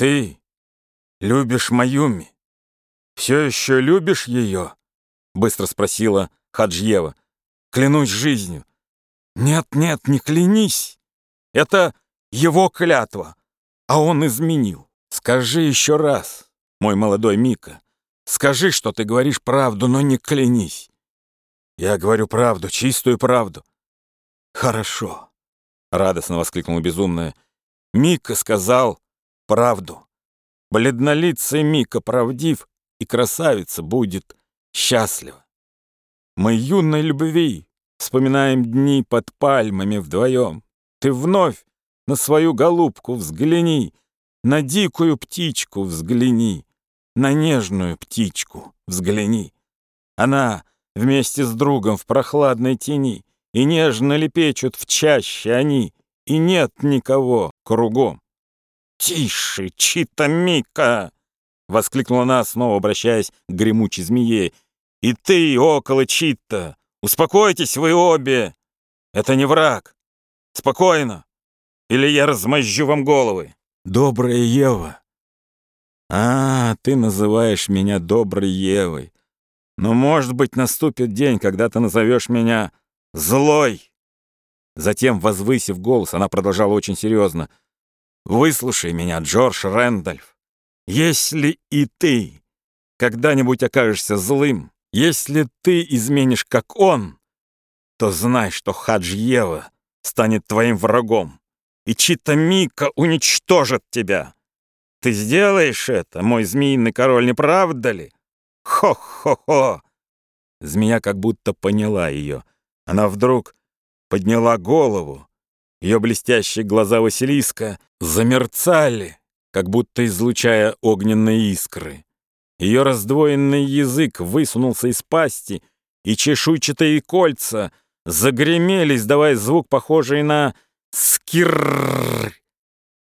Ты любишь Маюми? Все еще любишь ее? Быстро спросила Хаджьева. Клянусь жизнью. Нет, нет, не клянись. Это его клятва, а он изменил. Скажи еще раз, мой молодой Мика. Скажи, что ты говоришь правду, но не клянись. Я говорю правду, чистую правду. Хорошо, радостно воскликнула безумная. Мика сказал правду. Бледнолицый Мика правдив, и красавица будет счастлива. Мы юной любви вспоминаем дни под пальмами вдвоем. Ты вновь на свою голубку взгляни, на дикую птичку взгляни, на нежную птичку взгляни. Она вместе с другом в прохладной тени, и нежно лепечут в чаще они, и нет никого кругом. «Тише, Чита Мика!» — воскликнула она, снова обращаясь к гремучей змее. «И ты, около Чита, успокойтесь вы обе! Это не враг! Спокойно! Или я размозжу вам головы!» «Добрая Ева!» «А, ты называешь меня доброй Евой. Но, может быть, наступит день, когда ты назовешь меня злой!» Затем, возвысив голос, она продолжала очень серьезно. «Выслушай меня, Джордж Рэндольф. Если и ты когда-нибудь окажешься злым, если ты изменишь, как он, то знай, что Хаджьева станет твоим врагом, и Чита Мика уничтожит тебя. Ты сделаешь это, мой змеиный король, не правда ли? Хо-хо-хо!» Змея как будто поняла ее. Она вдруг подняла голову. Ее блестящие глаза Василиска замерцали, как будто излучая огненные искры. Ее раздвоенный язык высунулся из пасти, и чешуйчатые кольца загремели, издавая звук, похожий на скирррр.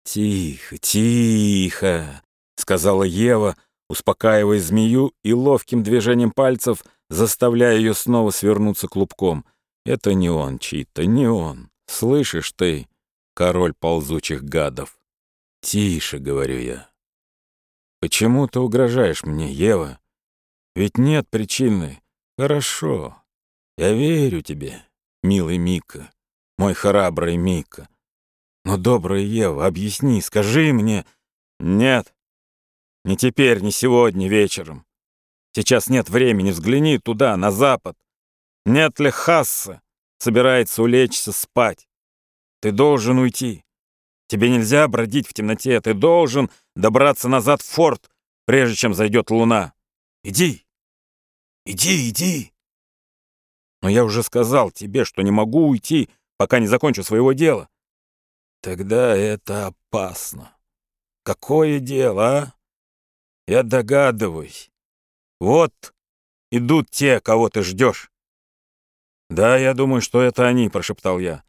«Тихо, тихо», — сказала Ева, успокаивая змею и ловким движением пальцев заставляя ее снова свернуться клубком. «Это не он, Чита, не он. Слышишь ты, король ползучих гадов?» «Тише», — говорю я. «Почему ты угрожаешь мне, Ева? Ведь нет причины. Хорошо. Я верю тебе, милый Мика, мой храбрый Мика. Но, добрая Ева, объясни, скажи мне...» «Нет, не теперь, не сегодня вечером. Сейчас нет времени, взгляни туда, на запад. Нет ли Хасса собирается улечься спать? Ты должен уйти. Тебе нельзя бродить в темноте, ты должен добраться назад в форт, прежде чем зайдет луна. Иди, иди, иди. Но я уже сказал тебе, что не могу уйти, пока не закончу своего дела. Тогда это опасно. Какое дело, а? Я догадываюсь. Вот идут те, кого ты ждешь. Да, я думаю, что это они, прошептал я.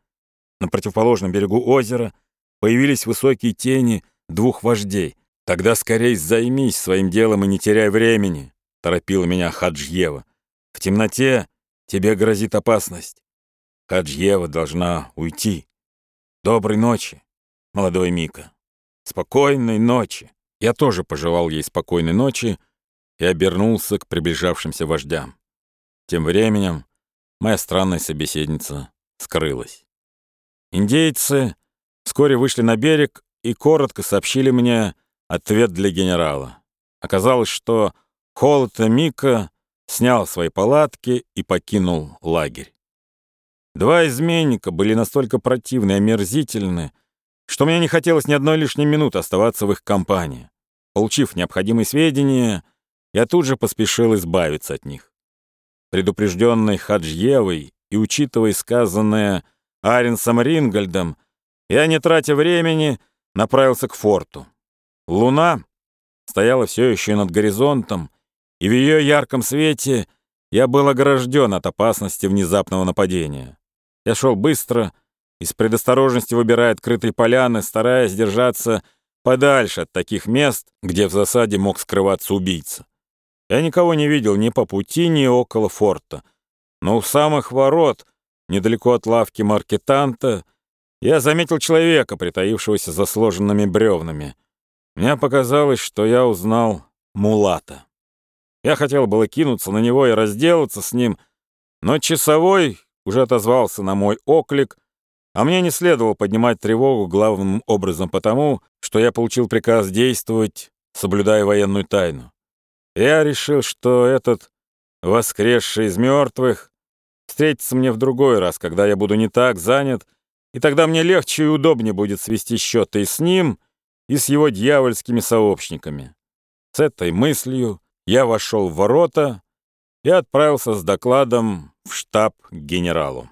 На противоположном берегу озера появились высокие тени двух вождей. «Тогда скорей займись своим делом и не теряй времени», — торопила меня Хаджьева. «В темноте тебе грозит опасность. Хаджьева должна уйти. Доброй ночи, молодой Мика. Спокойной ночи». Я тоже пожелал ей спокойной ночи и обернулся к приближавшимся вождям. Тем временем моя странная собеседница скрылась. Индейцы Вскоре вышли на берег и коротко сообщили мне ответ для генерала. Оказалось, что Холота Мика снял свои палатки и покинул лагерь. Два изменника были настолько противны и омерзительны, что мне не хотелось ни одной лишней минуты оставаться в их компании. Получив необходимые сведения, я тут же поспешил избавиться от них. Предупрежденный Хаджьевой и учитывая сказанное Аренсом Рингольдом, я, не тратя времени, направился к форту. Луна стояла все еще над горизонтом, и в ее ярком свете я был огражден от опасности внезапного нападения. Я шел быстро, и с предосторожностью выбирая открытые поляны, стараясь держаться подальше от таких мест, где в засаде мог скрываться убийца. Я никого не видел ни по пути, ни около форта. Но у самых ворот, недалеко от лавки маркетанта, я заметил человека, притаившегося за сложенными бревнами. Мне показалось, что я узнал Мулата. Я хотел было кинуться на него и разделаться с ним, но часовой уже отозвался на мой оклик, а мне не следовало поднимать тревогу главным образом потому, что я получил приказ действовать, соблюдая военную тайну. Я решил, что этот воскресший из мертвых встретится мне в другой раз, когда я буду не так занят, и тогда мне легче и удобнее будет свести счеты и с ним, и с его дьявольскими сообщниками. С этой мыслью я вошел в ворота и отправился с докладом в штаб генералу.